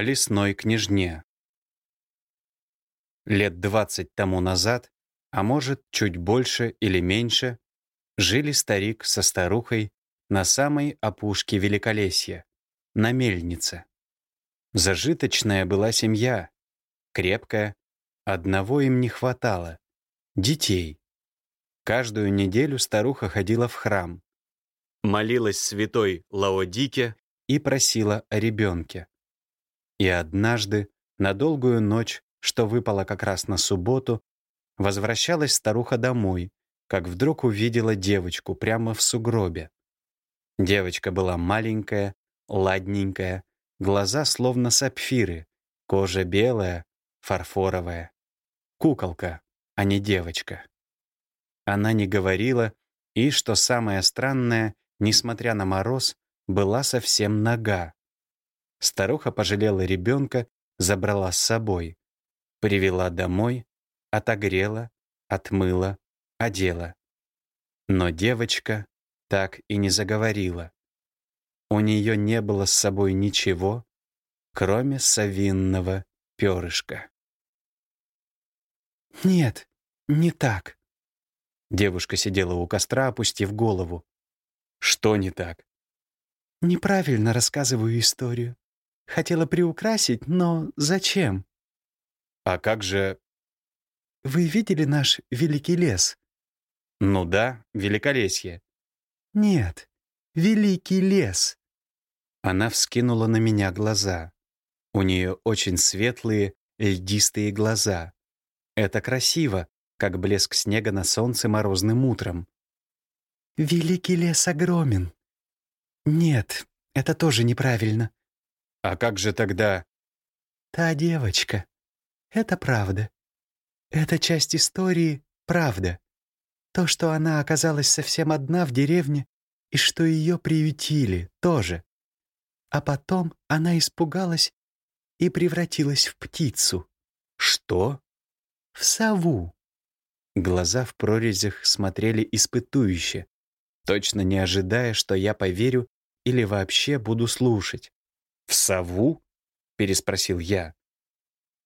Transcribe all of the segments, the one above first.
О лесной княжне. Лет двадцать тому назад, а может, чуть больше или меньше, жили старик со старухой на самой опушке Великолесья, на мельнице. Зажиточная была семья, крепкая, одного им не хватало — детей. Каждую неделю старуха ходила в храм, молилась святой Лаодике и просила о ребенке. И однажды, на долгую ночь, что выпало как раз на субботу, возвращалась старуха домой, как вдруг увидела девочку прямо в сугробе. Девочка была маленькая, ладненькая, глаза словно сапфиры, кожа белая, фарфоровая. Куколка, а не девочка. Она не говорила, и, что самое странное, несмотря на мороз, была совсем нога. Старуха пожалела ребенка, забрала с собой. Привела домой, отогрела, отмыла, одела. Но девочка так и не заговорила. У нее не было с собой ничего, кроме совинного перышка. «Нет, не так». Девушка сидела у костра, опустив голову. «Что не так?» «Неправильно рассказываю историю. Хотела приукрасить, но зачем? А как же... Вы видели наш великий лес? Ну да, великолесье. Нет, великий лес. Она вскинула на меня глаза. У нее очень светлые, льдистые глаза. Это красиво, как блеск снега на солнце морозным утром. Великий лес огромен. Нет, это тоже неправильно. А как же тогда... Та девочка. Это правда. Эта часть истории — правда. То, что она оказалась совсем одна в деревне, и что ее приютили, тоже. А потом она испугалась и превратилась в птицу. Что? В сову. Глаза в прорезях смотрели испытующе, точно не ожидая, что я поверю или вообще буду слушать. «В сову?» — переспросил я.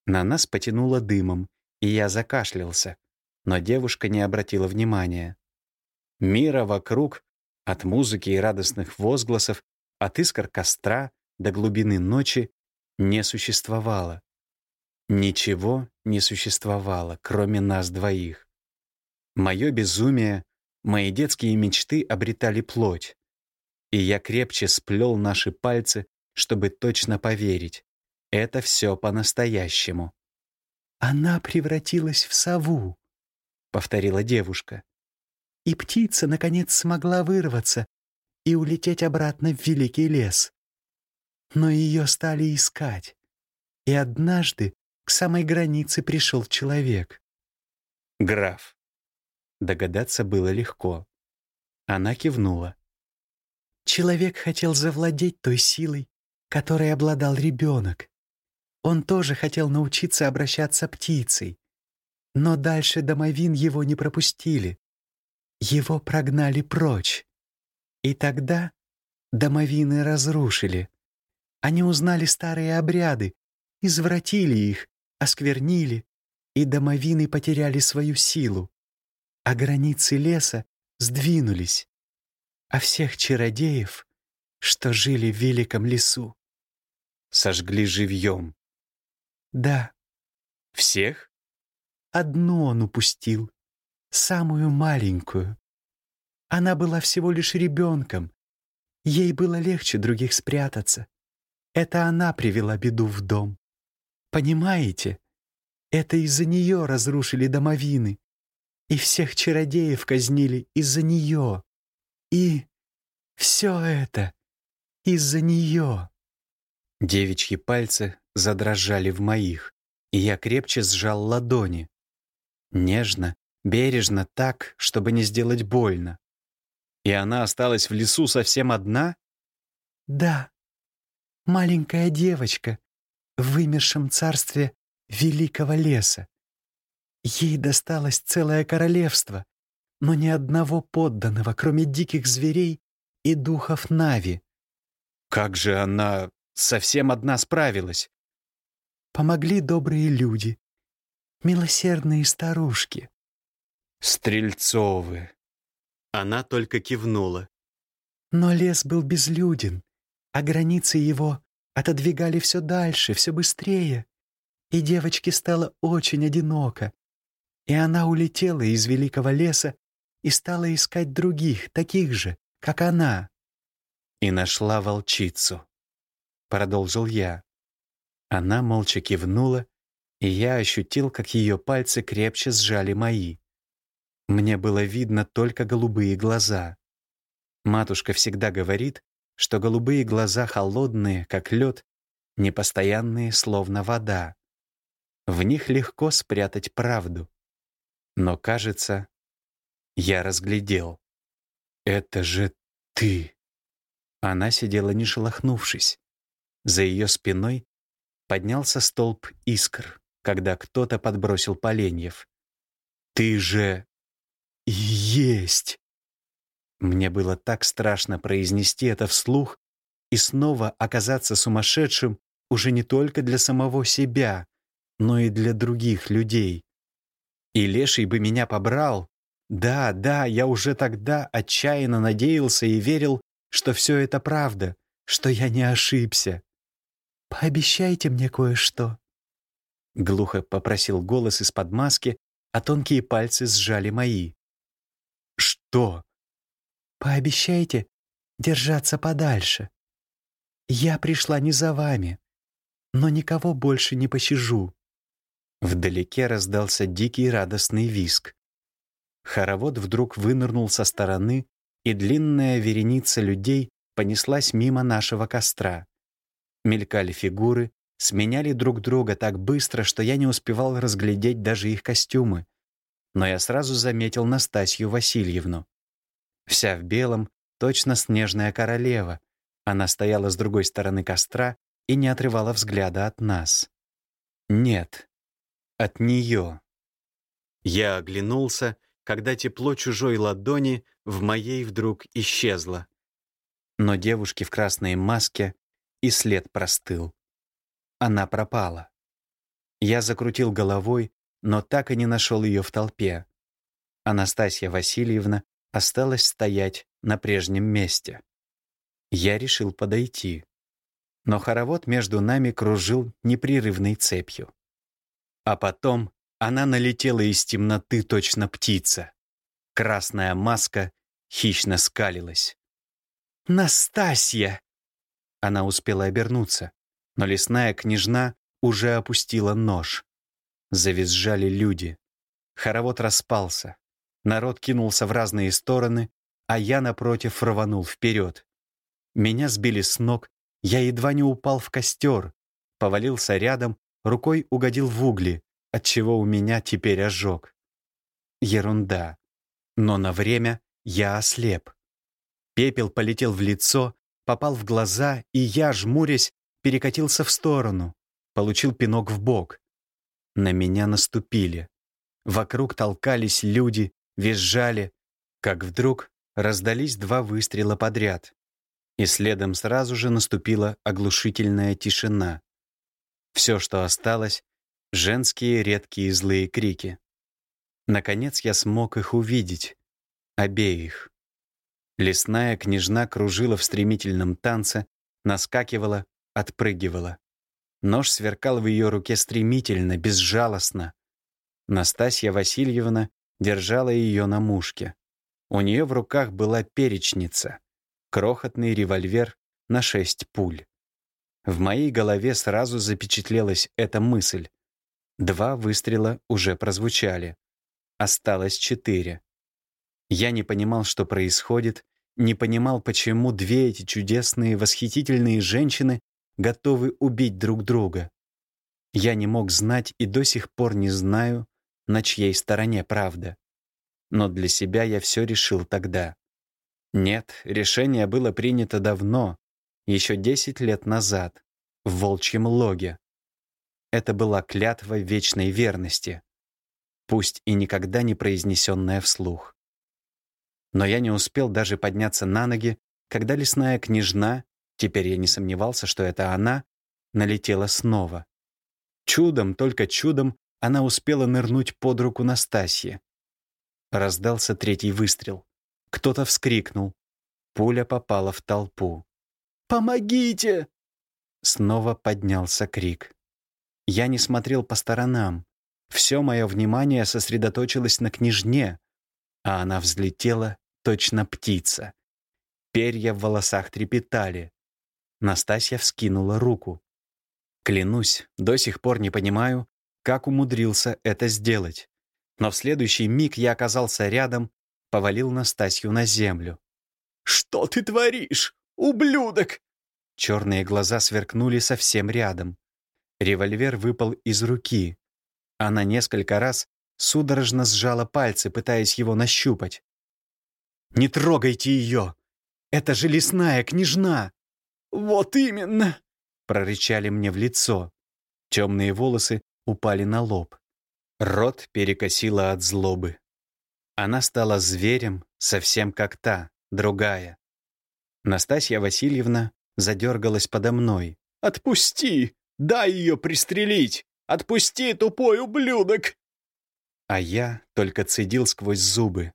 На нас потянуло дымом, и я закашлялся, но девушка не обратила внимания. Мира вокруг, от музыки и радостных возгласов, от искр костра до глубины ночи, не существовало. Ничего не существовало, кроме нас двоих. Мое безумие, мои детские мечты обретали плоть, и я крепче сплел наши пальцы чтобы точно поверить. Это все по-настоящему. «Она превратилась в сову», — повторила девушка. «И птица, наконец, смогла вырваться и улететь обратно в великий лес. Но ее стали искать, и однажды к самой границе пришел человек». «Граф». Догадаться было легко. Она кивнула. Человек хотел завладеть той силой, которой обладал ребенок. Он тоже хотел научиться обращаться птицей. Но дальше домовин его не пропустили. Его прогнали прочь. И тогда домовины разрушили. Они узнали старые обряды, извратили их, осквернили, и домовины потеряли свою силу. А границы леса сдвинулись. А всех чародеев, что жили в великом лесу, сожгли живьем. Да. Всех? Одну он упустил. Самую маленькую. Она была всего лишь ребенком. Ей было легче других спрятаться. Это она привела беду в дом. Понимаете? Это из-за нее разрушили домовины. И всех чародеев казнили из-за нее. И все это из-за нее. Девичьи пальцы задрожали в моих, и я крепче сжал ладони. Нежно, бережно так, чтобы не сделать больно. И она осталась в лесу совсем одна? Да. Маленькая девочка в вымершем царстве великого леса. Ей досталось целое королевство, но ни одного подданного, кроме диких зверей и духов Нави. Как же она совсем одна справилась. помогли добрые люди, милосердные старушки. Стрельцовы. Она только кивнула. Но лес был безлюден, а границы его отодвигали все дальше, все быстрее. И девочке стало очень одиноко. И она улетела из великого леса и стала искать других, таких же, как она. И нашла волчицу. Продолжил я. Она молча кивнула, и я ощутил, как ее пальцы крепче сжали мои. Мне было видно только голубые глаза. Матушка всегда говорит, что голубые глаза холодные, как лед, непостоянные, словно вода. В них легко спрятать правду. Но, кажется, я разглядел. «Это же ты!» Она сидела не шелохнувшись. За ее спиной поднялся столб искр, когда кто-то подбросил поленьев. «Ты же... есть!» Мне было так страшно произнести это вслух и снова оказаться сумасшедшим уже не только для самого себя, но и для других людей. И леший бы меня побрал. Да, да, я уже тогда отчаянно надеялся и верил, что все это правда, что я не ошибся. «Пообещайте мне кое-что», — глухо попросил голос из-под маски, а тонкие пальцы сжали мои. «Что?» «Пообещайте держаться подальше. Я пришла не за вами, но никого больше не пощажу». Вдалеке раздался дикий радостный виск. Хоровод вдруг вынырнул со стороны, и длинная вереница людей понеслась мимо нашего костра. Мелькали фигуры, сменяли друг друга так быстро, что я не успевал разглядеть даже их костюмы. Но я сразу заметил Настасью Васильевну. Вся в белом, точно снежная королева. Она стояла с другой стороны костра и не отрывала взгляда от нас. Нет, от нее. Я оглянулся, когда тепло чужой ладони в моей вдруг исчезло. Но девушки в красной маске и след простыл. Она пропала. Я закрутил головой, но так и не нашел ее в толпе. Анастасия Васильевна осталась стоять на прежнем месте. Я решил подойти. Но хоровод между нами кружил непрерывной цепью. А потом она налетела из темноты точно птица. Красная маска хищно скалилась. «Настасья!» Она успела обернуться, но лесная княжна уже опустила нож. Завизжали люди. Хоровод распался. Народ кинулся в разные стороны, а я, напротив, рванул вперед. Меня сбили с ног, я едва не упал в костер, повалился рядом, рукой угодил в угли, отчего у меня теперь ожог. Ерунда. Но на время я ослеп. Пепел полетел в лицо, попал в глаза, и я, жмурясь, перекатился в сторону, получил пинок в бок. На меня наступили. Вокруг толкались люди, визжали, как вдруг раздались два выстрела подряд. И следом сразу же наступила оглушительная тишина. Все, что осталось, женские редкие злые крики. Наконец я смог их увидеть. Обеих. Лесная княжна кружила в стремительном танце, наскакивала, отпрыгивала. Нож сверкал в ее руке стремительно, безжалостно. Настасья Васильевна держала ее на мушке. У нее в руках была перечница, крохотный револьвер на шесть пуль. В моей голове сразу запечатлелась эта мысль. Два выстрела уже прозвучали. Осталось четыре. Я не понимал, что происходит, не понимал, почему две эти чудесные, восхитительные женщины готовы убить друг друга. Я не мог знать и до сих пор не знаю, на чьей стороне правда. Но для себя я все решил тогда. Нет, решение было принято давно, еще десять лет назад, в волчьем логе. Это была клятва вечной верности, пусть и никогда не произнесенная вслух. Но я не успел даже подняться на ноги, когда лесная княжна, теперь я не сомневался, что это она, налетела снова. Чудом, только чудом, она успела нырнуть под руку Настасье. Раздался третий выстрел. Кто-то вскрикнул. Пуля попала в толпу. «Помогите!» Снова поднялся крик. Я не смотрел по сторонам. Все мое внимание сосредоточилось на княжне, а она взлетела, точно птица. Перья в волосах трепетали. Настасья вскинула руку. Клянусь, до сих пор не понимаю, как умудрился это сделать. Но в следующий миг я оказался рядом, повалил Настасью на землю. «Что ты творишь, ублюдок?» Черные глаза сверкнули совсем рядом. Револьвер выпал из руки. Она несколько раз судорожно сжала пальцы, пытаясь его нащупать. «Не трогайте ее! Это же лесная княжна!» «Вот именно!» — прорычали мне в лицо. Темные волосы упали на лоб. Рот перекосило от злобы. Она стала зверем, совсем как та, другая. Настасья Васильевна задергалась подо мной. «Отпусти! Дай ее пристрелить! Отпусти, тупой ублюдок!» А я только цедил сквозь зубы.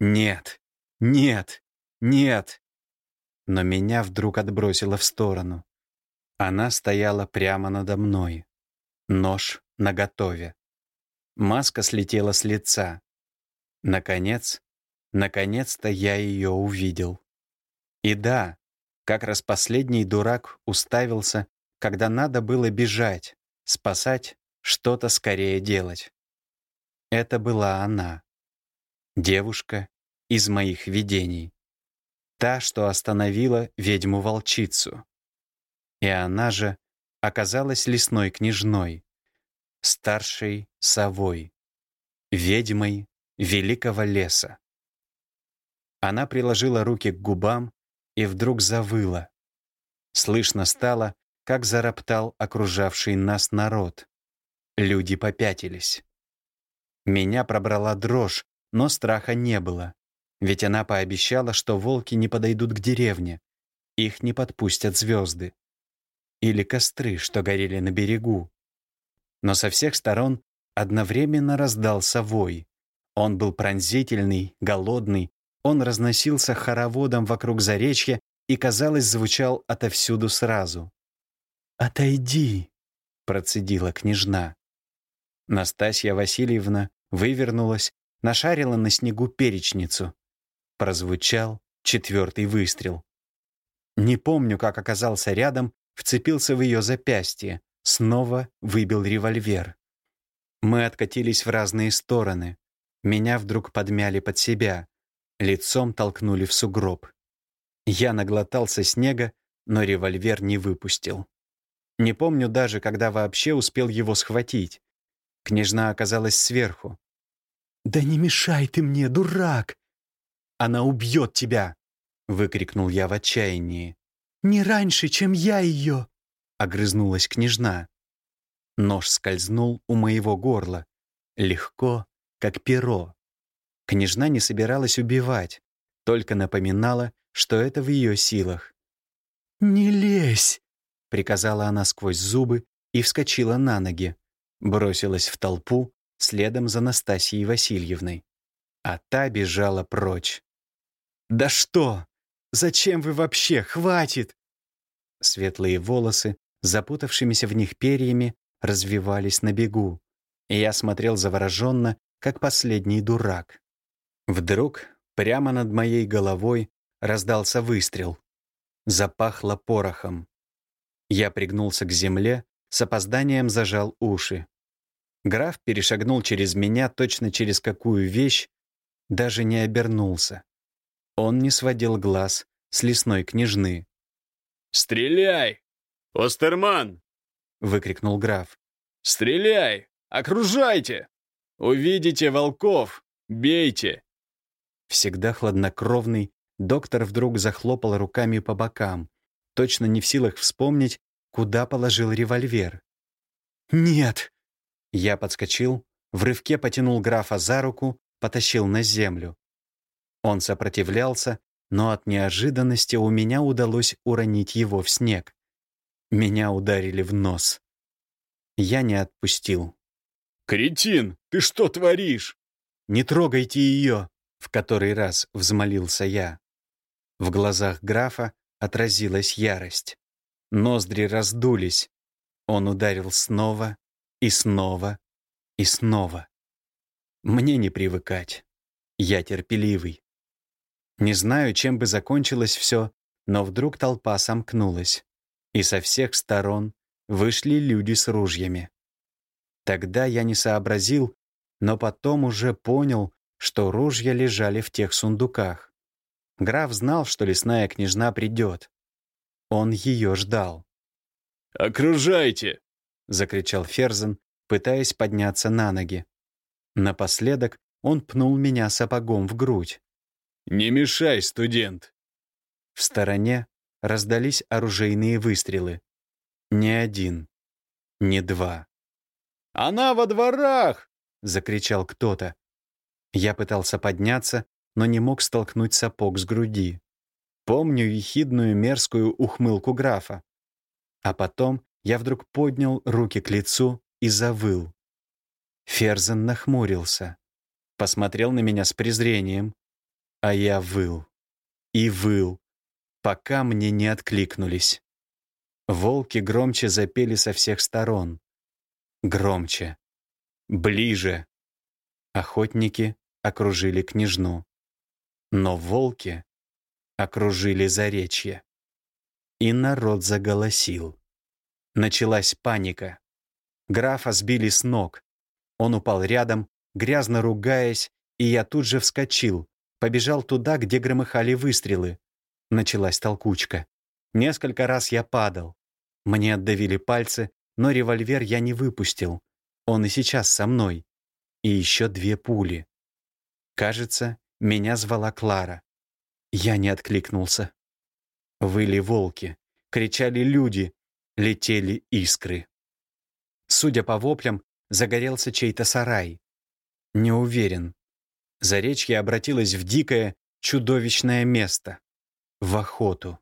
«Нет! Нет! Нет!» Но меня вдруг отбросило в сторону. Она стояла прямо надо мной. Нож наготове. Маска слетела с лица. Наконец, наконец-то я ее увидел. И да, как раз последний дурак уставился, когда надо было бежать, спасать, что-то скорее делать. Это была она. Девушка из моих видений. Та, что остановила ведьму-волчицу. И она же оказалась лесной княжной, старшей совой, ведьмой великого леса. Она приложила руки к губам и вдруг завыла. Слышно стало, как зароптал окружавший нас народ. Люди попятились. Меня пробрала дрожь, но страха не было. Ведь она пообещала, что волки не подойдут к деревне. Их не подпустят звезды. Или костры, что горели на берегу. Но со всех сторон одновременно раздался вой. Он был пронзительный, голодный, он разносился хороводом вокруг заречья и, казалось, звучал отовсюду сразу. «Отойди», — процедила княжна. Настасья Васильевна вывернулась, нашарила на снегу перечницу. Прозвучал четвертый выстрел. Не помню, как оказался рядом, вцепился в ее запястье, снова выбил револьвер. Мы откатились в разные стороны. Меня вдруг подмяли под себя, лицом толкнули в сугроб. Я наглотался снега, но револьвер не выпустил. Не помню даже, когда вообще успел его схватить. Княжна оказалась сверху. «Да не мешай ты мне, дурак!» «Она убьет тебя!» — выкрикнул я в отчаянии. «Не раньше, чем я ее!» — огрызнулась княжна. Нож скользнул у моего горла. Легко, как перо. Княжна не собиралась убивать, только напоминала, что это в ее силах. «Не лезь!» — приказала она сквозь зубы и вскочила на ноги. Бросилась в толпу следом за Настасьей Васильевной. А та бежала прочь. «Да что? Зачем вы вообще? Хватит!» Светлые волосы, запутавшимися в них перьями, развивались на бегу. И я смотрел завороженно, как последний дурак. Вдруг, прямо над моей головой, раздался выстрел. Запахло порохом. Я пригнулся к земле, с опозданием зажал уши. Граф перешагнул через меня точно через какую вещь, даже не обернулся. Он не сводил глаз с лесной княжны. «Стреляй! Остерман!» — выкрикнул граф. «Стреляй! Окружайте! Увидите волков! Бейте!» Всегда хладнокровный, доктор вдруг захлопал руками по бокам, точно не в силах вспомнить, куда положил револьвер. «Нет!» Я подскочил, в рывке потянул графа за руку, потащил на землю. Он сопротивлялся, но от неожиданности у меня удалось уронить его в снег. Меня ударили в нос. Я не отпустил. «Кретин, ты что творишь?» «Не трогайте ее!» — в который раз взмолился я. В глазах графа отразилась ярость. Ноздри раздулись. Он ударил снова и снова и снова. Мне не привыкать. Я терпеливый. Не знаю, чем бы закончилось все, но вдруг толпа сомкнулась, и со всех сторон вышли люди с ружьями. Тогда я не сообразил, но потом уже понял, что ружья лежали в тех сундуках. Граф знал, что лесная княжна придет. Он ее ждал. «Окружайте!» — закричал Ферзен, пытаясь подняться на ноги. Напоследок он пнул меня сапогом в грудь. «Не мешай, студент!» В стороне раздались оружейные выстрелы. Не один, не два. «Она во дворах!» — закричал кто-то. Я пытался подняться, но не мог столкнуть сапог с груди. Помню ехидную мерзкую ухмылку графа. А потом я вдруг поднял руки к лицу и завыл. Ферзен нахмурился, посмотрел на меня с презрением, а я выл и выл, пока мне не откликнулись. Волки громче запели со всех сторон. Громче. Ближе. Охотники окружили княжну. Но волки окружили заречье. И народ заголосил. Началась паника. Графа сбили с ног. Он упал рядом, грязно ругаясь, и я тут же вскочил, побежал туда, где громыхали выстрелы. Началась толкучка. Несколько раз я падал. Мне отдавили пальцы, но револьвер я не выпустил. Он и сейчас со мной. И еще две пули. Кажется, меня звала Клара. Я не откликнулся. Выли волки, кричали люди, летели искры. Судя по воплям, загорелся чей-то сарай. Не уверен. Заречье обратилось в дикое, чудовищное место. В охоту.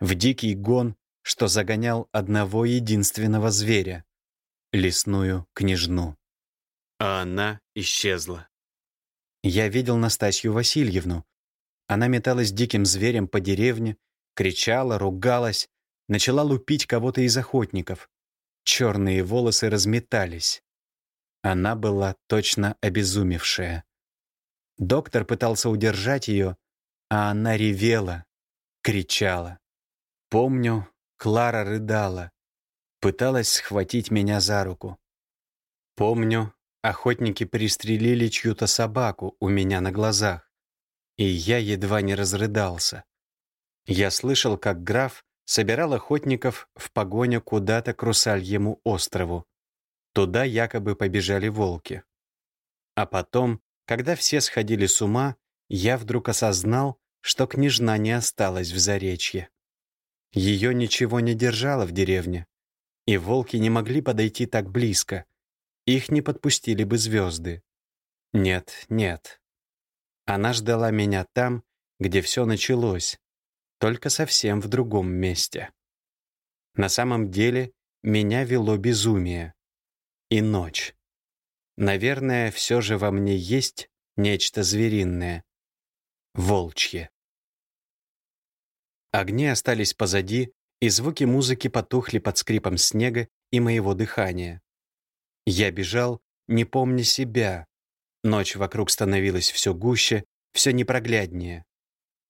В дикий гон, что загонял одного единственного зверя — лесную княжну. А она исчезла. Я видел Настасью Васильевну. Она металась диким зверем по деревне, кричала, ругалась, начала лупить кого-то из охотников. Черные волосы разметались. Она была точно обезумевшая. Доктор пытался удержать ее, а она ревела, кричала. Помню, Клара рыдала, пыталась схватить меня за руку. Помню, охотники пристрелили чью-то собаку у меня на глазах, и я едва не разрыдался. Я слышал, как граф собирал охотников в погоню куда-то к Русальему острову. Туда якобы побежали волки. А потом, когда все сходили с ума, я вдруг осознал, что княжна не осталась в Заречье. Ее ничего не держало в деревне, и волки не могли подойти так близко. Их не подпустили бы звезды. Нет, нет. Она ждала меня там, где все началось, только совсем в другом месте. На самом деле меня вело безумие. И ночь. Наверное, все же во мне есть нечто звериное. Волчье. Огни остались позади, и звуки музыки потухли под скрипом снега и моего дыхания. Я бежал, не помня себя. Ночь вокруг становилась все гуще, все непрогляднее.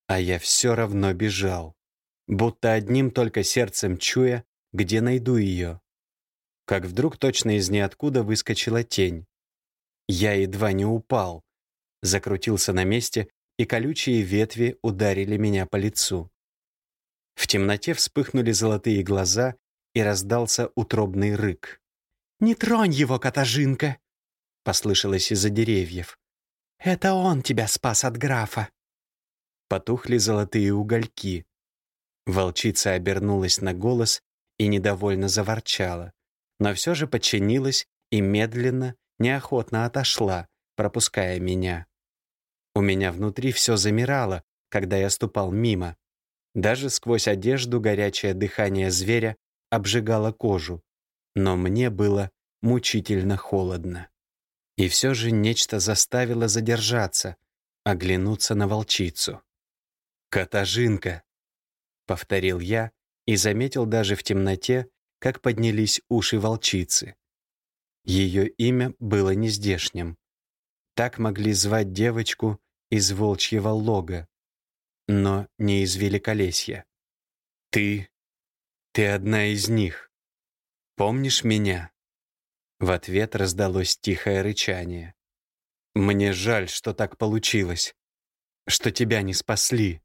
А я все равно бежал, будто одним только сердцем чуя, где найду ее. Как вдруг точно из ниоткуда выскочила тень. Я едва не упал, закрутился на месте, и колючие ветви ударили меня по лицу. В темноте вспыхнули золотые глаза, и раздался утробный рык. «Не тронь его, Катажинка!» — послышалось из-за деревьев. «Это он тебя спас от графа!» Потухли золотые угольки. Волчица обернулась на голос и недовольно заворчала, но все же подчинилась и медленно, неохотно отошла, пропуская меня. У меня внутри все замирало, когда я ступал мимо. Даже сквозь одежду горячее дыхание зверя обжигало кожу. Но мне было мучительно холодно. И все же нечто заставило задержаться, оглянуться на волчицу. «Катажинка!» — повторил я и заметил даже в темноте, как поднялись уши волчицы. Ее имя было нездешним. Так могли звать девочку из волчьего лога, но не из Великолесья. «Ты... ты одна из них. Помнишь меня?» В ответ раздалось тихое рычание. «Мне жаль, что так получилось, что тебя не спасли».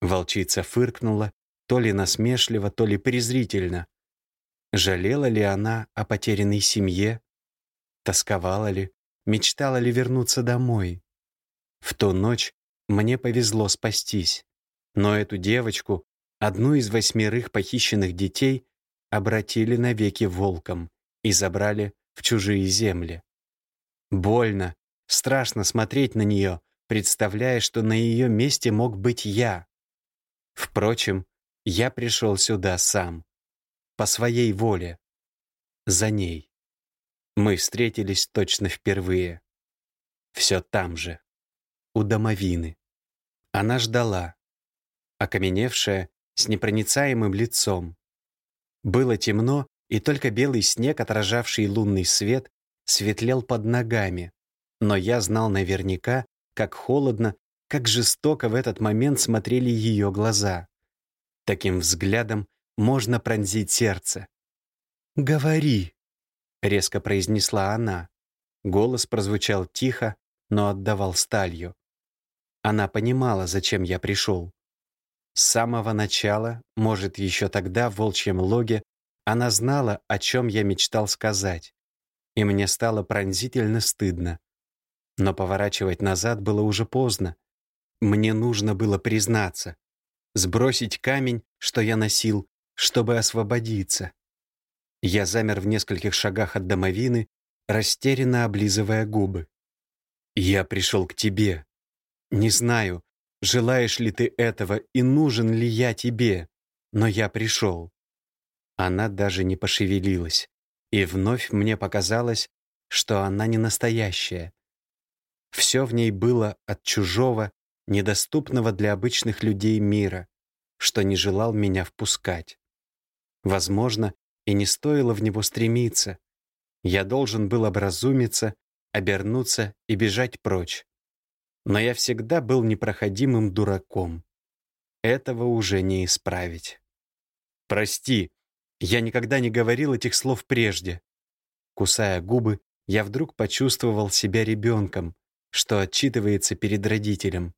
Волчица фыркнула, то ли насмешливо, то ли презрительно. Жалела ли она о потерянной семье? Тосковала ли? Мечтала ли вернуться домой? В ту ночь мне повезло спастись, но эту девочку, одну из восьмерых похищенных детей, обратили навеки волком и забрали в чужие земли. Больно, страшно смотреть на нее, представляя, что на ее месте мог быть я. Впрочем, я пришел сюда сам, по своей воле, за ней. Мы встретились точно впервые. Все там же, у домовины. Она ждала, окаменевшая, с непроницаемым лицом. Было темно, и только белый снег, отражавший лунный свет, светлел под ногами. Но я знал наверняка, как холодно, как жестоко в этот момент смотрели ее глаза. Таким взглядом можно пронзить сердце. «Говори», — резко произнесла она. Голос прозвучал тихо, но отдавал сталью. Она понимала, зачем я пришел. С самого начала, может, еще тогда в волчьем логе, она знала, о чем я мечтал сказать, и мне стало пронзительно стыдно. Но поворачивать назад было уже поздно. Мне нужно было признаться, сбросить камень, что я носил, чтобы освободиться. Я замер в нескольких шагах от домовины, растерянно облизывая губы. «Я пришел к тебе. Не знаю, желаешь ли ты этого и нужен ли я тебе, но я пришел. Она даже не пошевелилась, и вновь мне показалось, что она не настоящая. Все в ней было от чужого, недоступного для обычных людей мира, что не желал меня впускать. Возможно, и не стоило в него стремиться. Я должен был образумиться, обернуться и бежать прочь. Но я всегда был непроходимым дураком. Этого уже не исправить. «Прости», я никогда не говорил этих слов прежде. Кусая губы, я вдруг почувствовал себя ребенком, что отчитывается перед родителем.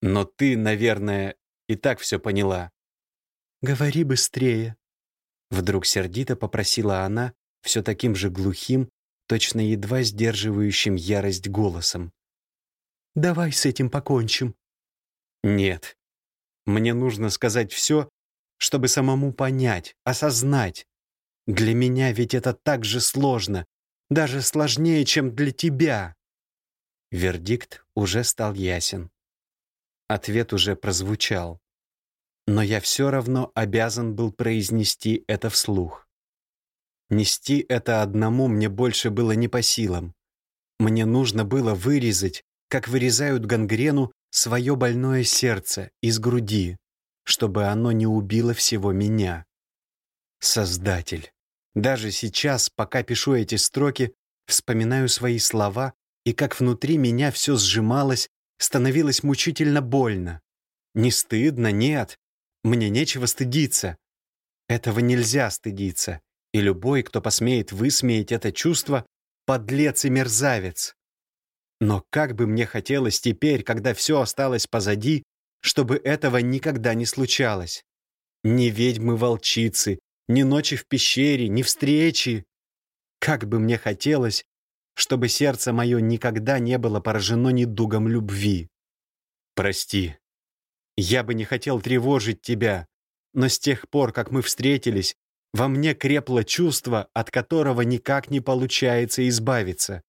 Но ты, наверное, и так все поняла. «Говори быстрее», — вдруг сердито попросила она все таким же глухим, точно едва сдерживающим ярость голосом. «Давай с этим покончим». «Нет, мне нужно сказать все, чтобы самому понять, осознать. Для меня ведь это так же сложно, даже сложнее, чем для тебя. Вердикт уже стал ясен. Ответ уже прозвучал. Но я все равно обязан был произнести это вслух. Нести это одному мне больше было не по силам. Мне нужно было вырезать, как вырезают гангрену, свое больное сердце из груди, чтобы оно не убило всего меня. Создатель. Даже сейчас, пока пишу эти строки, вспоминаю свои слова, и как внутри меня все сжималось, становилось мучительно больно. Не стыдно, нет. Мне нечего стыдиться. Этого нельзя стыдиться. И любой, кто посмеет высмеять это чувство, подлец и мерзавец. Но как бы мне хотелось теперь, когда все осталось позади, чтобы этого никогда не случалось. Ни ведьмы-волчицы, ни ночи в пещере, ни встречи. Как бы мне хотелось, чтобы сердце мое никогда не было поражено недугом любви. Прости, я бы не хотел тревожить тебя, но с тех пор, как мы встретились, во мне крепло чувство, от которого никак не получается избавиться.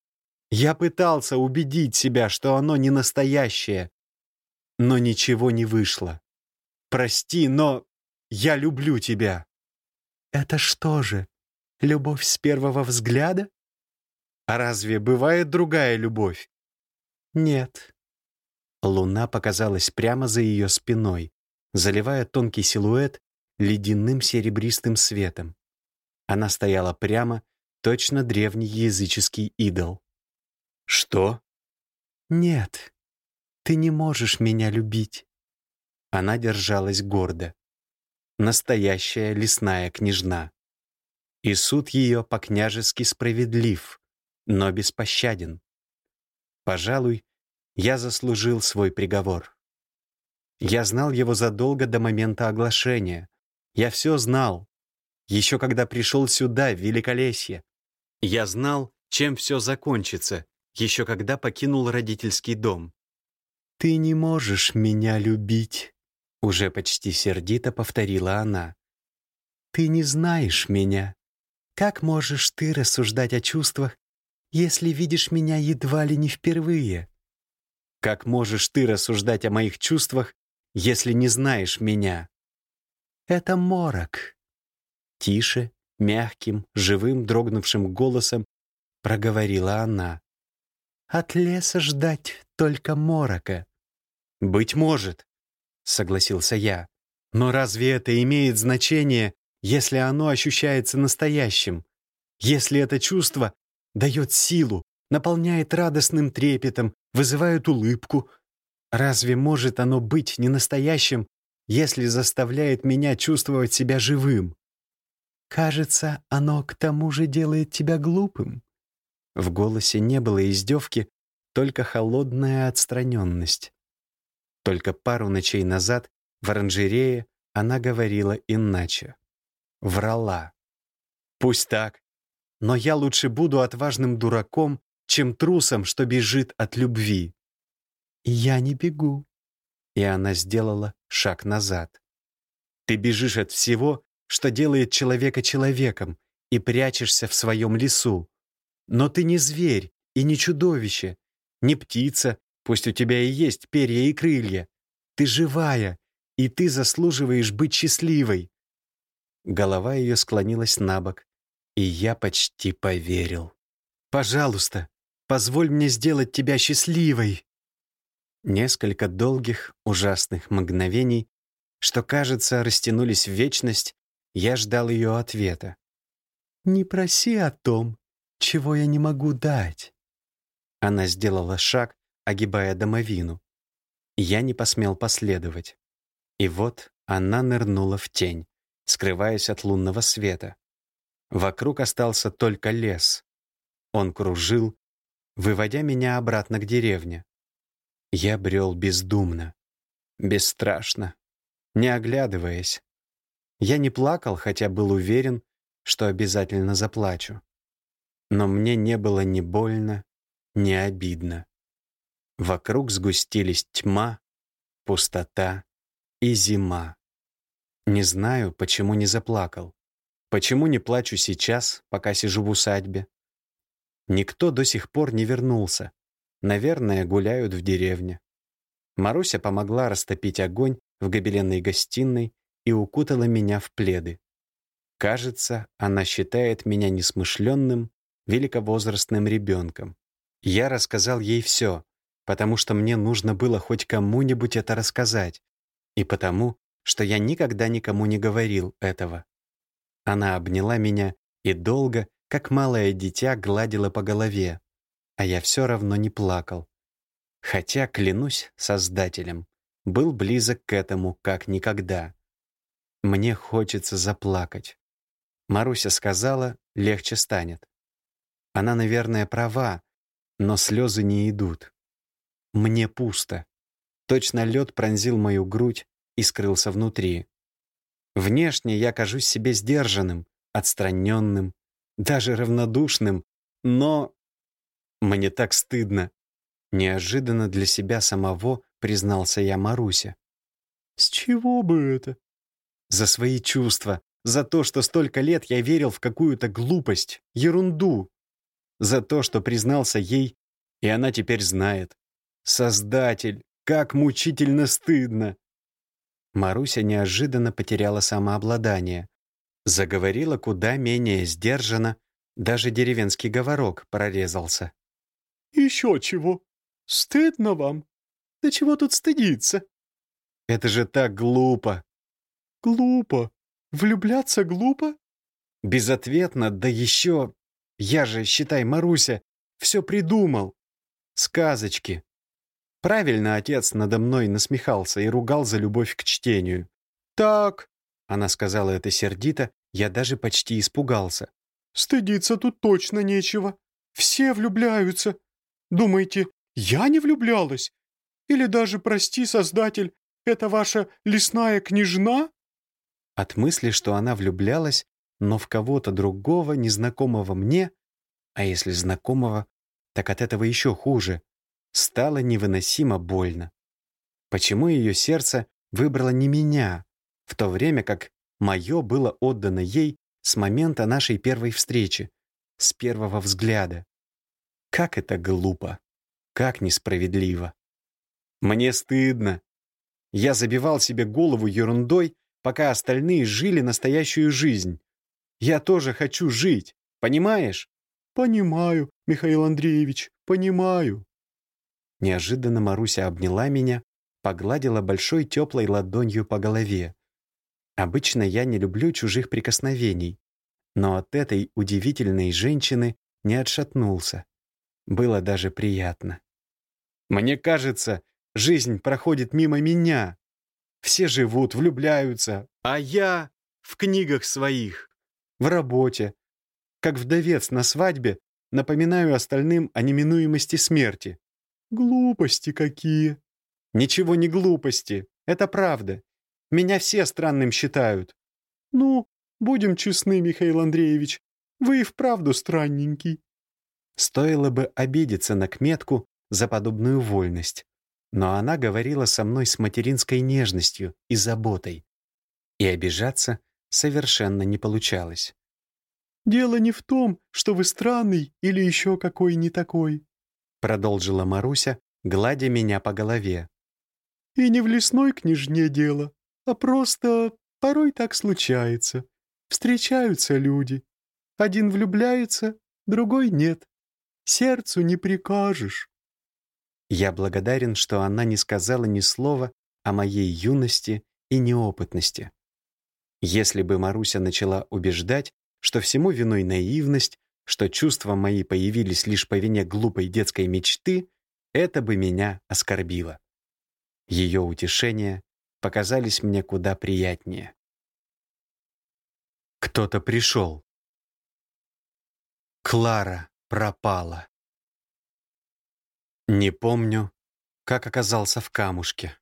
Я пытался убедить себя, что оно не настоящее, но ничего не вышло. Прости, но я люблю тебя». «Это что же, Любовь с первого взгляда? А разве бывает другая любовь? Нет. Луна показалась прямо за ее спиной, заливая тонкий силуэт ледяным серебристым светом. Она стояла прямо, точно древний языческий идол. «Что?» «Нет, ты не можешь меня любить». Она держалась гордо. Настоящая лесная княжна. И суд ее по-княжески справедлив, но беспощаден. Пожалуй, я заслужил свой приговор. Я знал его задолго до момента оглашения. Я все знал. Еще когда пришел сюда, в Великолесье. Я знал, чем все закончится, еще когда покинул родительский дом. «Ты не можешь меня любить», — уже почти сердито повторила она. «Ты не знаешь меня. Как можешь ты рассуждать о чувствах, если видишь меня едва ли не впервые?» «Как можешь ты рассуждать о моих чувствах, если не знаешь меня?» «Это морок». Тише, мягким, живым, дрогнувшим голосом проговорила она. От леса ждать только морока». «Быть может», — согласился я. «Но разве это имеет значение, если оно ощущается настоящим? Если это чувство дает силу, наполняет радостным трепетом, вызывает улыбку? Разве может оно быть не настоящим, если заставляет меня чувствовать себя живым?» «Кажется, оно к тому же делает тебя глупым», в голосе не было издевки, только холодная отстраненность. Только пару ночей назад в оранжерее она говорила иначе. Врала. Пусть так, но я лучше буду отважным дураком, чем трусом, что бежит от любви. Я не бегу. И она сделала шаг назад. Ты бежишь от всего, что делает человека человеком, и прячешься в своем лесу. Но ты не зверь и не чудовище, не птица, пусть у тебя и есть перья и крылья. Ты живая, и ты заслуживаешь быть счастливой». Голова ее склонилась на бок, и я почти поверил. «Пожалуйста, позволь мне сделать тебя счастливой!» Несколько долгих, ужасных мгновений, что, кажется, растянулись в вечность, я ждал ее ответа. «Не проси о том, чего я не могу дать?» Она сделала шаг, огибая домовину. Я не посмел последовать. И вот она нырнула в тень, скрываясь от лунного света. Вокруг остался только лес. Он кружил, выводя меня обратно к деревне. Я брел бездумно, бесстрашно, не оглядываясь. Я не плакал, хотя был уверен, что обязательно заплачу но мне не было ни больно, ни обидно. Вокруг сгустились тьма, пустота и зима. Не знаю, почему не заплакал. Почему не плачу сейчас, пока сижу в усадьбе? Никто до сих пор не вернулся. Наверное, гуляют в деревне. Маруся помогла растопить огонь в гобеленной гостиной и укутала меня в пледы. Кажется, она считает меня несмышленным великовозрастным ребенком. Я рассказал ей все, потому что мне нужно было хоть кому-нибудь это рассказать, и потому, что я никогда никому не говорил этого. Она обняла меня и долго, как малое дитя, гладила по голове, а я все равно не плакал. Хотя, клянусь Создателем, был близок к этому как никогда. Мне хочется заплакать. Маруся сказала, легче станет. Она, наверное, права, но слезы не идут. Мне пусто. Точно лед пронзил мою грудь и скрылся внутри. Внешне я кажусь себе сдержанным, отстраненным, даже равнодушным, но... Мне так стыдно. Неожиданно для себя самого признался я Маруся. «С чего бы это?» «За свои чувства, за то, что столько лет я верил в какую-то глупость, ерунду, за то, что признался ей, и она теперь знает. Создатель, как мучительно стыдно! Маруся неожиданно потеряла самообладание. Заговорила куда менее сдержанно, даже деревенский говорок прорезался. «Еще чего? Стыдно вам? Да чего тут стыдиться?» «Это же так глупо!» «Глупо? Влюбляться глупо?» Безответно, да еще... Я же, считай, Маруся, все придумал. Сказочки. Правильно отец надо мной насмехался и ругал за любовь к чтению. «Так», — она сказала это сердито, я даже почти испугался. «Стыдиться тут точно нечего. Все влюбляются. Думаете, я не влюблялась? Или даже, прости, Создатель, это ваша лесная княжна?» От мысли, что она влюблялась, но в кого-то другого, незнакомого мне, а если знакомого, так от этого еще хуже, стало невыносимо больно. Почему ее сердце выбрало не меня, в то время как мое было отдано ей с момента нашей первой встречи, с первого взгляда? Как это глупо, как несправедливо. Мне стыдно. Я забивал себе голову ерундой, пока остальные жили настоящую жизнь. Я тоже хочу жить, понимаешь? Понимаю, Михаил Андреевич, понимаю. Неожиданно Маруся обняла меня, погладила большой теплой ладонью по голове. Обычно я не люблю чужих прикосновений, но от этой удивительной женщины не отшатнулся. Было даже приятно. Мне кажется, жизнь проходит мимо меня. Все живут, влюбляются, а я в книгах своих, в работе, как вдовец на свадьбе, напоминаю остальным о неминуемости смерти. Глупости какие. Ничего не глупости, это правда. Меня все странным считают. Ну, будем честны, Михаил Андреевич, вы и вправду странненький. Стоило бы обидеться на кметку за подобную вольность. Но она говорила со мной с материнской нежностью и заботой. И обижаться совершенно не получалось. «Дело не в том, что вы странный или еще какой не такой», продолжила Маруся, гладя меня по голове. «И не в лесной княжне дело, а просто порой так случается. Встречаются люди. Один влюбляется, другой нет. Сердцу не прикажешь». Я благодарен, что она не сказала ни слова о моей юности и неопытности. Если бы Маруся начала убеждать, что всему виной наивность, что чувства мои появились лишь по вине глупой детской мечты, это бы меня оскорбило. Ее утешения показались мне куда приятнее. Кто-то пришел. Клара пропала. Не помню, как оказался в камушке.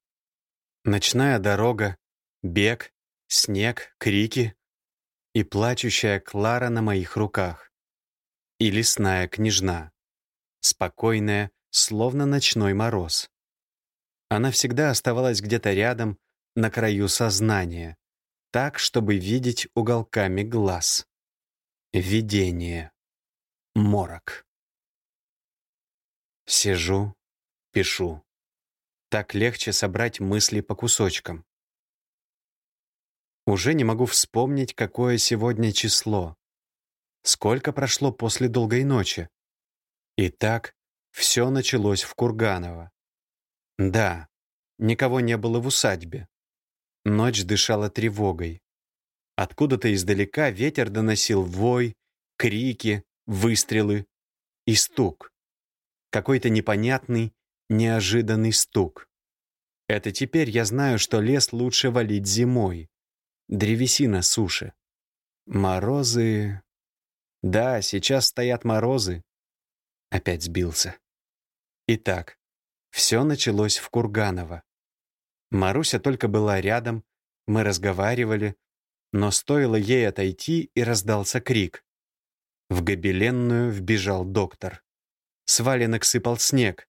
Ночная дорога, бег, снег, крики и плачущая Клара на моих руках. И лесная княжна, спокойная, словно ночной мороз. Она всегда оставалась где-то рядом, на краю сознания, так, чтобы видеть уголками глаз. Видение. Морок. Сижу, пишу. Так легче собрать мысли по кусочкам. Уже не могу вспомнить, какое сегодня число. Сколько прошло после долгой ночи. Итак, все началось в Курганово. Да, никого не было в усадьбе. Ночь дышала тревогой. Откуда-то издалека ветер доносил вой, крики, выстрелы и стук. Какой-то непонятный, неожиданный стук. Это теперь я знаю, что лес лучше валить зимой. Древесина суши. Морозы... Да, сейчас стоят морозы. Опять сбился. Итак, все началось в Курганово. Маруся только была рядом, мы разговаривали, но стоило ей отойти, и раздался крик. В гобеленную вбежал доктор. С валенок сыпал снег.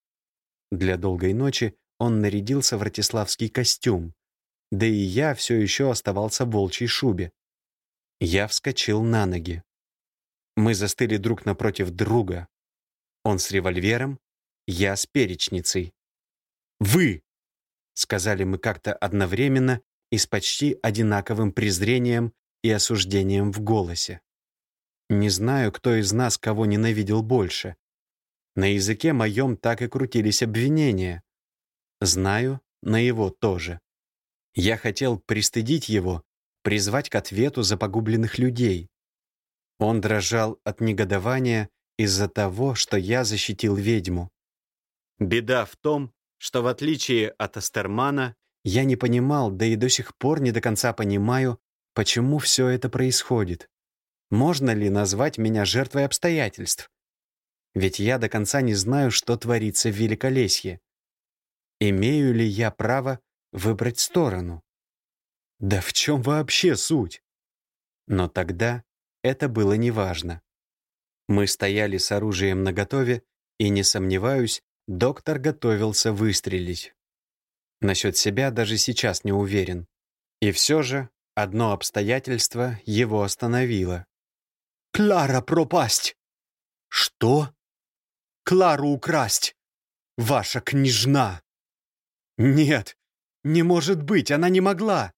Для долгой ночи он нарядился в ратиславский костюм. Да и я все еще оставался в волчьей шубе. Я вскочил на ноги. Мы застыли друг напротив друга. Он с револьвером, я с перечницей. «Вы!» — сказали мы как-то одновременно и с почти одинаковым презрением, и осуждением в голосе. Не знаю, кто из нас кого ненавидел больше. На языке моем так и крутились обвинения. Знаю, на его тоже. Я хотел пристыдить его, призвать к ответу за погубленных людей. Он дрожал от негодования из-за того, что я защитил ведьму. Беда в том, что в отличие от Астермана, я не понимал, да и до сих пор не до конца понимаю, почему все это происходит. Можно ли назвать меня жертвой обстоятельств? Ведь я до конца не знаю, что творится в Великолесье. Имею ли я право выбрать сторону? Да в чем вообще суть? Но тогда это было неважно. Мы стояли с оружием наготове, и, не сомневаюсь, доктор готовился выстрелить. Насчет себя даже сейчас не уверен. И все же одно обстоятельство его остановило. «Клара пропасть!» «Что?» «Клару украсть! Ваша княжна!» «Нет, не может быть, она не могла!»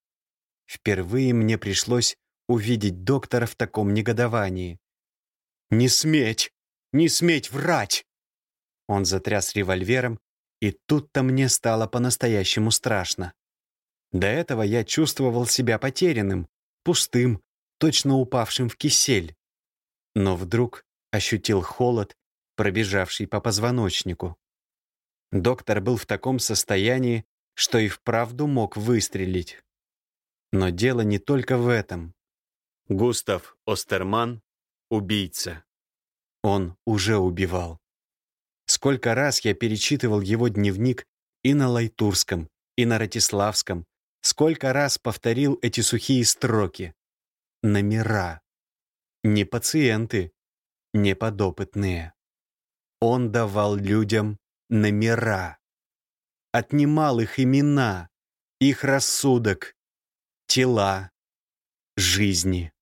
Впервые мне пришлось увидеть доктора в таком негодовании. «Не сметь! Не сметь врать!» Он затряс револьвером, и тут-то мне стало по-настоящему страшно. До этого я чувствовал себя потерянным, пустым, точно упавшим в кисель. Но вдруг ощутил холод, пробежавший по позвоночнику. Доктор был в таком состоянии, что и вправду мог выстрелить. Но дело не только в этом. Густав Остерман — убийца. Он уже убивал. Сколько раз я перечитывал его дневник и на Лайтурском, и на Ратиславском, сколько раз повторил эти сухие строки. Номера. Не пациенты, не подопытные. Он давал людям номера. Отнимал их имена, их рассудок, тела, жизни.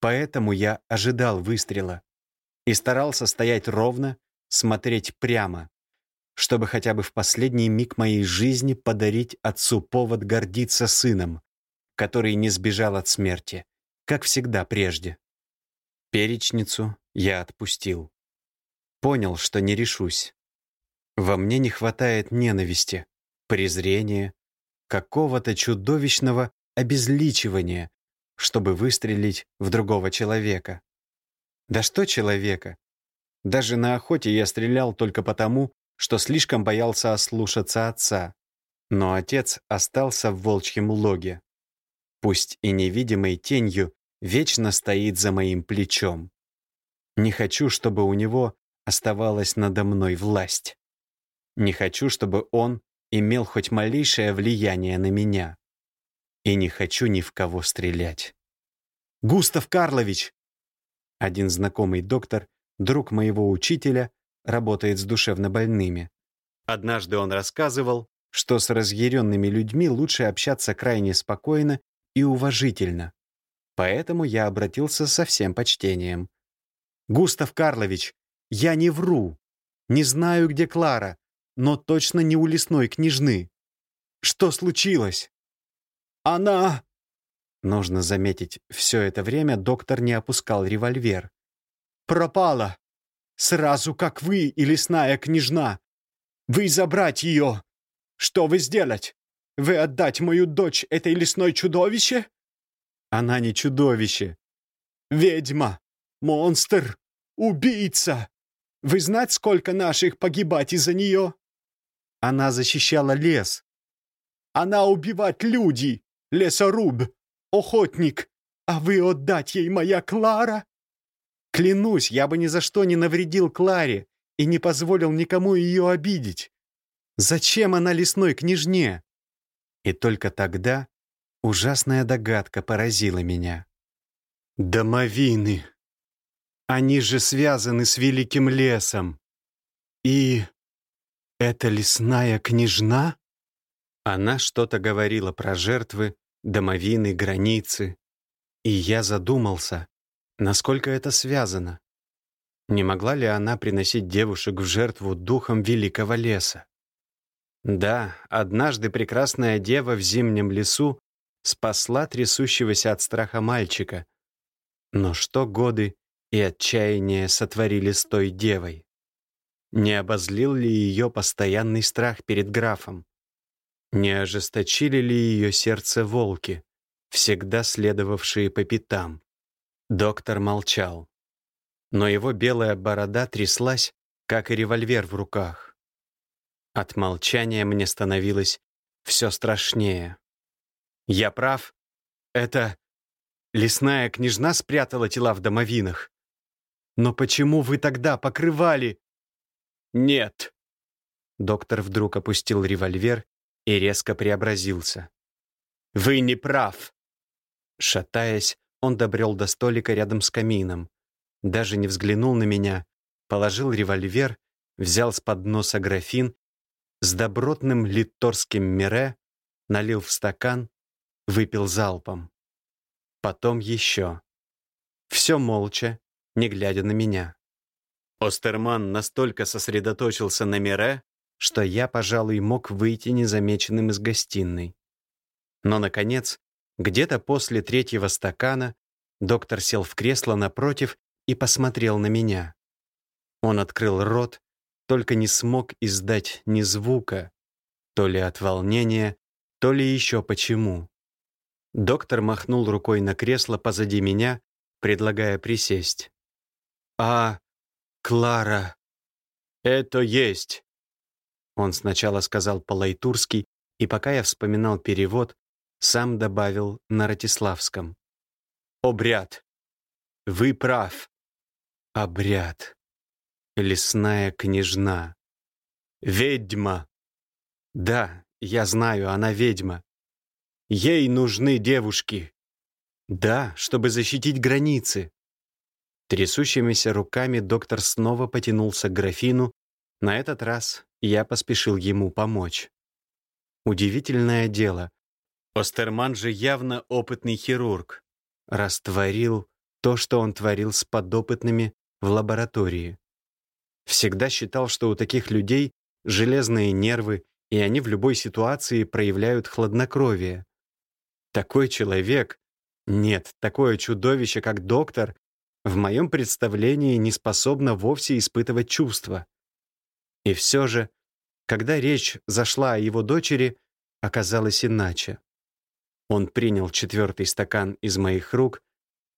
Поэтому я ожидал выстрела и старался стоять ровно, смотреть прямо, чтобы хотя бы в последний миг моей жизни подарить отцу повод гордиться сыном, который не сбежал от смерти, как всегда прежде. Перечницу я отпустил. Понял, что не решусь. Во мне не хватает ненависти, презрения, какого-то чудовищного обезличивания, чтобы выстрелить в другого человека. Да что человека? Даже на охоте я стрелял только потому, что слишком боялся ослушаться отца. Но отец остался в волчьем логе. Пусть и невидимой тенью вечно стоит за моим плечом. Не хочу, чтобы у него оставалась надо мной власть. Не хочу, чтобы он имел хоть малейшее влияние на меня. И не хочу ни в кого стрелять. «Густав Карлович!» Один знакомый доктор, друг моего учителя, работает с душевнобольными. Однажды он рассказывал, что с разъяренными людьми лучше общаться крайне спокойно и уважительно. Поэтому я обратился со всем почтением. «Густав Карлович, я не вру. Не знаю, где Клара, но точно не у лесной княжны. Что случилось?» «Она...» Нужно заметить, все это время доктор не опускал револьвер. «Пропала! Сразу как вы и лесная княжна! Вы забрать ее! Что вы сделать? Вы отдать мою дочь этой лесной чудовище?» «Она не чудовище!» «Ведьма! Монстр! Убийца! Вы знать, сколько наших погибать из-за нее?» «Она защищала лес!» «Она убивать люди! Лесоруб! охотник, а вы отдать ей моя Клара?» Клянусь, я бы ни за что не навредил Кларе и не позволил никому ее обидеть. Зачем она лесной княжне? И только тогда ужасная догадка поразила меня. Домовины. Они же связаны с великим лесом. И это лесная княжна? Она что-то говорила про жертвы, домовины, границы. И я задумался, насколько это связано. Не могла ли она приносить девушек в жертву духом великого леса? Да, однажды прекрасная дева в зимнем лесу спасла трясущегося от страха мальчика. Но что годы и отчаяние сотворили с той девой? Не обозлил ли ее постоянный страх перед графом? Не ожесточили ли ее сердце волки, всегда следовавшие по пятам? Доктор молчал. Но его белая борода тряслась, как и револьвер в руках. От молчания мне становилось все страшнее. Я прав? Это лесная княжна спрятала тела в домовинах? Но почему вы тогда покрывали? Нет. Доктор вдруг опустил револьвер и резко преобразился. Вы не прав. Шатаясь, он добрел до столика рядом с камином. Даже не взглянул на меня, положил револьвер, взял с подноса графин с добротным литторским мире, налил в стакан, выпил залпом. Потом еще. Все молча, не глядя на меня. Остерман настолько сосредоточился на мире, что я, пожалуй, мог выйти незамеченным из гостиной. Но, наконец, где-то после третьего стакана доктор сел в кресло напротив и посмотрел на меня. Он открыл рот, только не смог издать ни звука, то ли от волнения, то ли еще почему. Доктор махнул рукой на кресло позади меня, предлагая присесть. «А, Клара, это есть!» Он сначала сказал по-лайтурски, и пока я вспоминал перевод, сам добавил на ратиславском. «Обряд. Вы прав. Обряд. Лесная княжна. Ведьма. Да, я знаю, она ведьма. Ей нужны девушки. Да, чтобы защитить границы. Трясущимися руками доктор снова потянулся к графину. На этот раз я поспешил ему помочь. Удивительное дело. Остерман же явно опытный хирург. Растворил то, что он творил с подопытными в лаборатории. Всегда считал, что у таких людей железные нервы, и они в любой ситуации проявляют хладнокровие. Такой человек, нет, такое чудовище, как доктор, в моем представлении не способно вовсе испытывать чувства. И все же, когда речь зашла о его дочери, оказалось иначе. Он принял четвертый стакан из моих рук,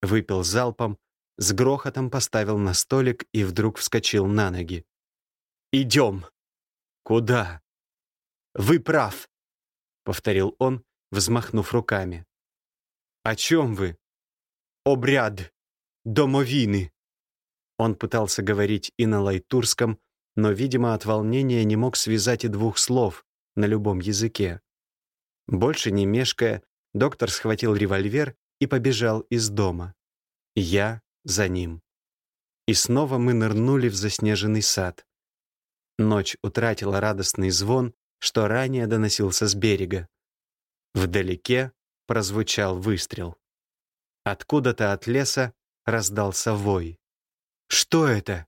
выпил залпом, с грохотом поставил на столик и вдруг вскочил на ноги. «Идем!» «Куда?» «Вы прав!» — повторил он, взмахнув руками. «О чем вы?» «Обряд! Домовины!» Он пытался говорить и на лайтурском, но, видимо, от волнения не мог связать и двух слов на любом языке. Больше не мешкая, доктор схватил револьвер и побежал из дома. Я за ним. И снова мы нырнули в заснеженный сад. Ночь утратила радостный звон, что ранее доносился с берега. Вдалеке прозвучал выстрел. Откуда-то от леса раздался вой. «Что это?»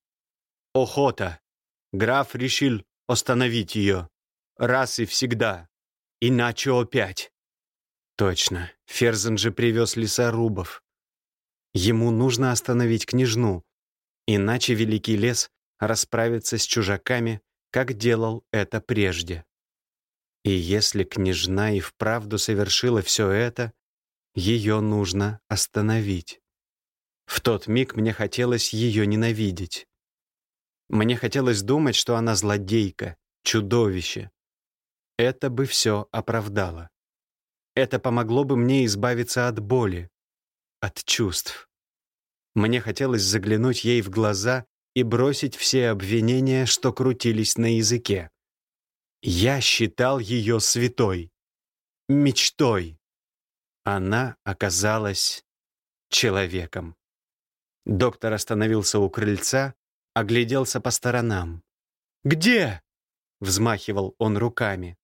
«Охота. Граф решил остановить ее. Раз и всегда. Иначе опять». «Точно. Ферзен же привез лесорубов. Ему нужно остановить княжну, иначе Великий лес расправится с чужаками, как делал это прежде. И если княжна и вправду совершила все это, ее нужно остановить. В тот миг мне хотелось ее ненавидеть. Мне хотелось думать, что она злодейка, чудовище. Это бы все оправдало. Это помогло бы мне избавиться от боли, от чувств. Мне хотелось заглянуть ей в глаза и бросить все обвинения, что крутились на языке. Я считал ее святой, мечтой. Она оказалась человеком. Доктор остановился у крыльца, огляделся по сторонам. «Где?» — взмахивал он руками.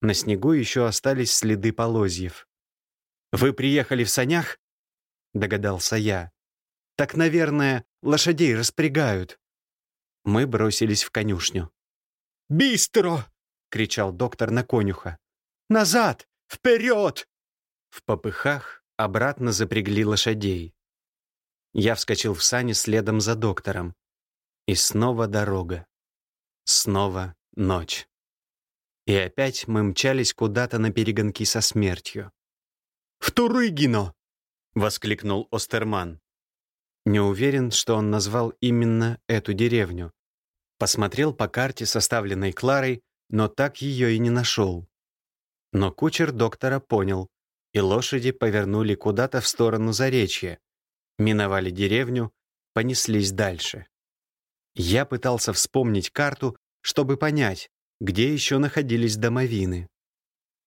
На снегу еще остались следы полозьев. «Вы приехали в санях?» — догадался я. «Так, наверное, лошадей распрягают». Мы бросились в конюшню. «Бистро!» — кричал доктор на конюха. «Назад! Вперед!» В попыхах обратно запрягли лошадей. Я вскочил в сани следом за доктором. И снова дорога. Снова ночь. И опять мы мчались куда-то на перегонки со смертью. «В Турыгино!» — воскликнул Остерман. Не уверен, что он назвал именно эту деревню. Посмотрел по карте, составленной Кларой, но так ее и не нашел. Но кучер доктора понял, и лошади повернули куда-то в сторону Заречья, миновали деревню, понеслись дальше. Я пытался вспомнить карту, чтобы понять, где еще находились домовины.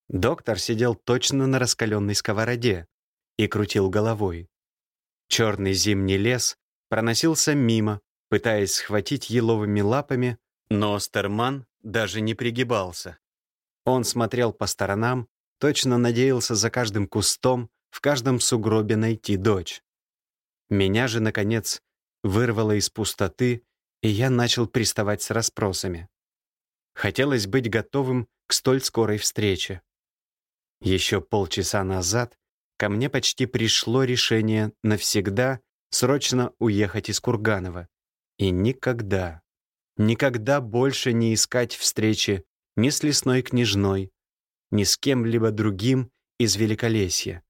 Доктор сидел точно на раскаленной сковороде и крутил головой. Черный зимний лес проносился мимо, пытаясь схватить еловыми лапами, но Остерман даже не пригибался. Он смотрел по сторонам, точно надеялся за каждым кустом, в каждом сугробе найти дочь. Меня же, наконец, вырвало из пустоты, и я начал приставать с расспросами. Хотелось быть готовым к столь скорой встрече. Еще полчаса назад ко мне почти пришло решение навсегда срочно уехать из Курганова. И никогда, никогда больше не искать встречи ни с лесной княжной, ни с кем-либо другим из Великолесья.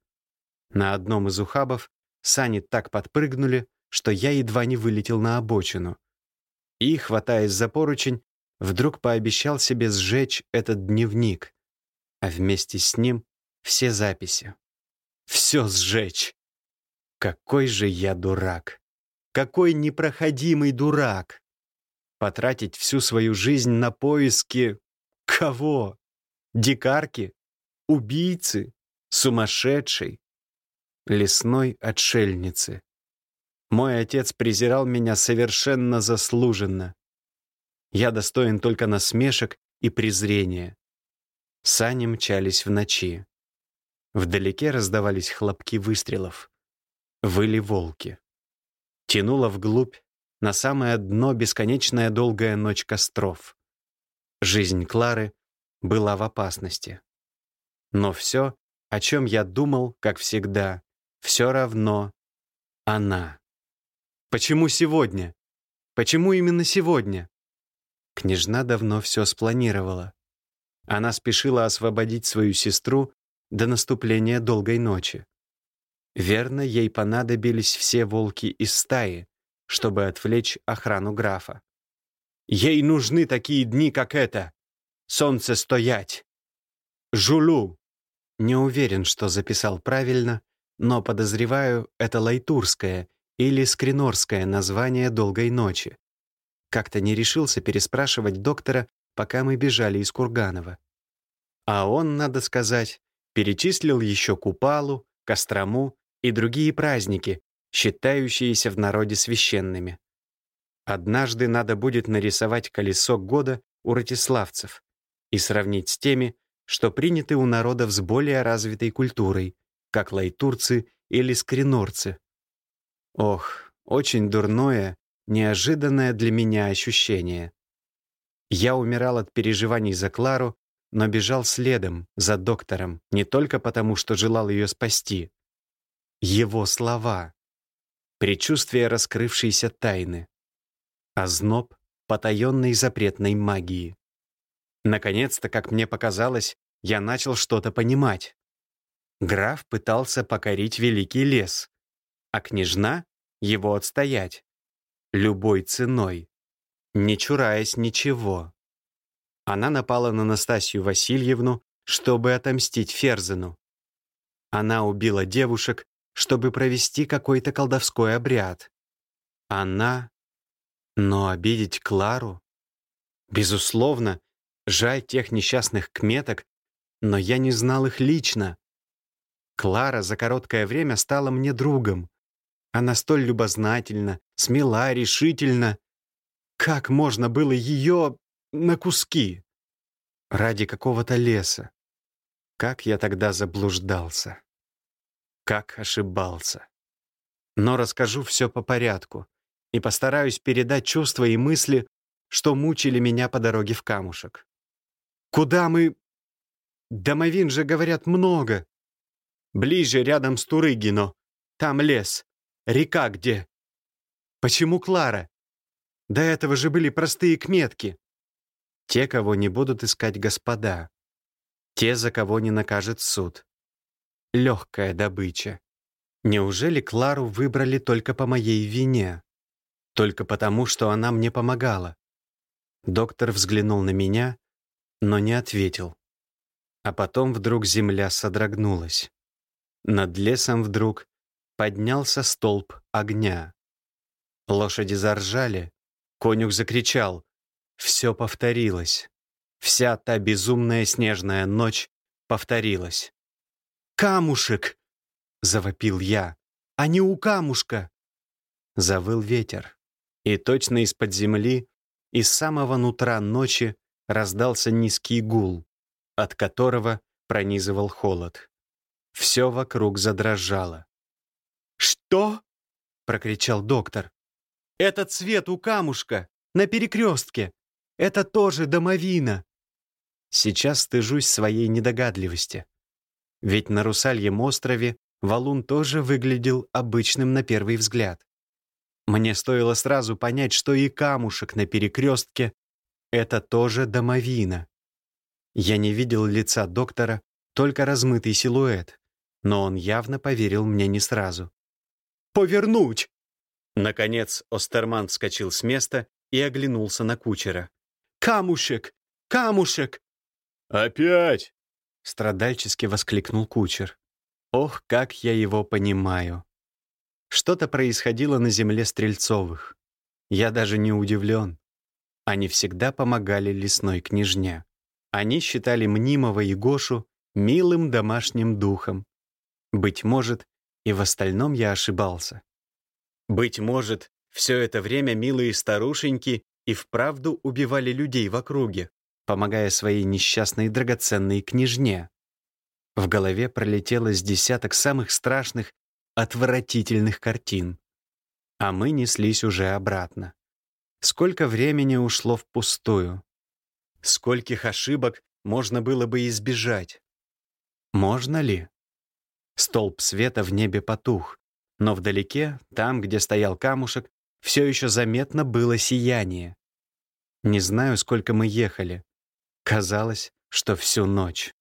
На одном из ухабов сани так подпрыгнули, что я едва не вылетел на обочину. И, хватаясь за поручень, вдруг пообещал себе сжечь этот дневник, а вместе с ним все записи все сжечь. Какой же я дурак! Какой непроходимый дурак! Потратить всю свою жизнь на поиски... Кого? Дикарки? Убийцы? Сумасшедшей? Лесной отшельницы. Мой отец презирал меня совершенно заслуженно. Я достоин только насмешек и презрения. Сани мчались в ночи. Вдалеке раздавались хлопки выстрелов. Выли волки. Тянула вглубь, на самое дно бесконечная долгая ночь костров. Жизнь Клары была в опасности. Но все, о чем я думал, как всегда, все равно она. Почему сегодня? Почему именно сегодня? Княжна давно все спланировала. Она спешила освободить свою сестру до наступления долгой ночи. Верно, ей понадобились все волки из стаи, чтобы отвлечь охрану графа. Ей нужны такие дни, как это. Солнце стоять. Жулу. Не уверен, что записал правильно, но подозреваю, это лайтурское или скринорское название долгой ночи. Как-то не решился переспрашивать доктора, пока мы бежали из Курганова. А он, надо сказать, Перечислил еще Купалу, Кострому и другие праздники, считающиеся в народе священными. Однажды надо будет нарисовать колесо года у ратиславцев и сравнить с теми, что приняты у народов с более развитой культурой, как лайтурцы или скринорцы. Ох, очень дурное, неожиданное для меня ощущение. Я умирал от переживаний за Клару но бежал следом, за доктором, не только потому, что желал ее спасти. Его слова. Предчувствие раскрывшейся тайны. Озноб потаенной запретной магии. Наконец-то, как мне показалось, я начал что-то понимать. Граф пытался покорить великий лес, а княжна — его отстоять. Любой ценой, не чураясь ничего. Она напала на Настасью Васильевну, чтобы отомстить Ферзену. Она убила девушек, чтобы провести какой-то колдовской обряд. Она... Но обидеть Клару? Безусловно, жаль тех несчастных кметок, но я не знал их лично. Клара за короткое время стала мне другом. Она столь любознательна, смела, решительна. Как можно было ее на куски. Ради какого-то леса. Как я тогда заблуждался. Как ошибался. Но расскажу все по порядку и постараюсь передать чувства и мысли, что мучили меня по дороге в камушек. Куда мы... Домовин же, говорят, много. Ближе, рядом с Турыгино. Там лес. Река где? Почему Клара? До этого же были простые кметки. Те, кого не будут искать господа. Те, за кого не накажет суд. Легкая добыча. Неужели Клару выбрали только по моей вине? Только потому, что она мне помогала? Доктор взглянул на меня, но не ответил. А потом вдруг земля содрогнулась. Над лесом вдруг поднялся столб огня. Лошади заржали, конюх закричал. Все повторилось. Вся та безумная снежная ночь повторилась. «Камушек!» — завопил я. «А не у камушка!» Завыл ветер. И точно из-под земли, из самого нутра ночи, раздался низкий гул, от которого пронизывал холод. Все вокруг задрожало. «Что?» — прокричал доктор. «Это цвет у камушка, на перекрестке. Это тоже домовина». Сейчас стыжусь своей недогадливости. Ведь на Русальем острове валун тоже выглядел обычным на первый взгляд. Мне стоило сразу понять, что и камушек на перекрестке — это тоже домовина. Я не видел лица доктора, только размытый силуэт, но он явно поверил мне не сразу. «Повернуть!» Наконец Остерман вскочил с места и оглянулся на кучера. «Камушек! Камушек!» «Опять!» — страдальчески воскликнул кучер. «Ох, как я его понимаю!» Что-то происходило на земле Стрельцовых. Я даже не удивлен. Они всегда помогали лесной княжне. Они считали мнимого Егошу милым домашним духом. Быть может, и в остальном я ошибался. Быть может, все это время милые старушеньки и вправду убивали людей в округе, помогая своей несчастной драгоценной княжне. В голове пролетело с десяток самых страшных, отвратительных картин. А мы неслись уже обратно. Сколько времени ушло впустую. Скольких ошибок можно было бы избежать. Можно ли? Столб света в небе потух, но вдалеке, там, где стоял камушек, все еще заметно было сияние. Не знаю, сколько мы ехали. Казалось, что всю ночь.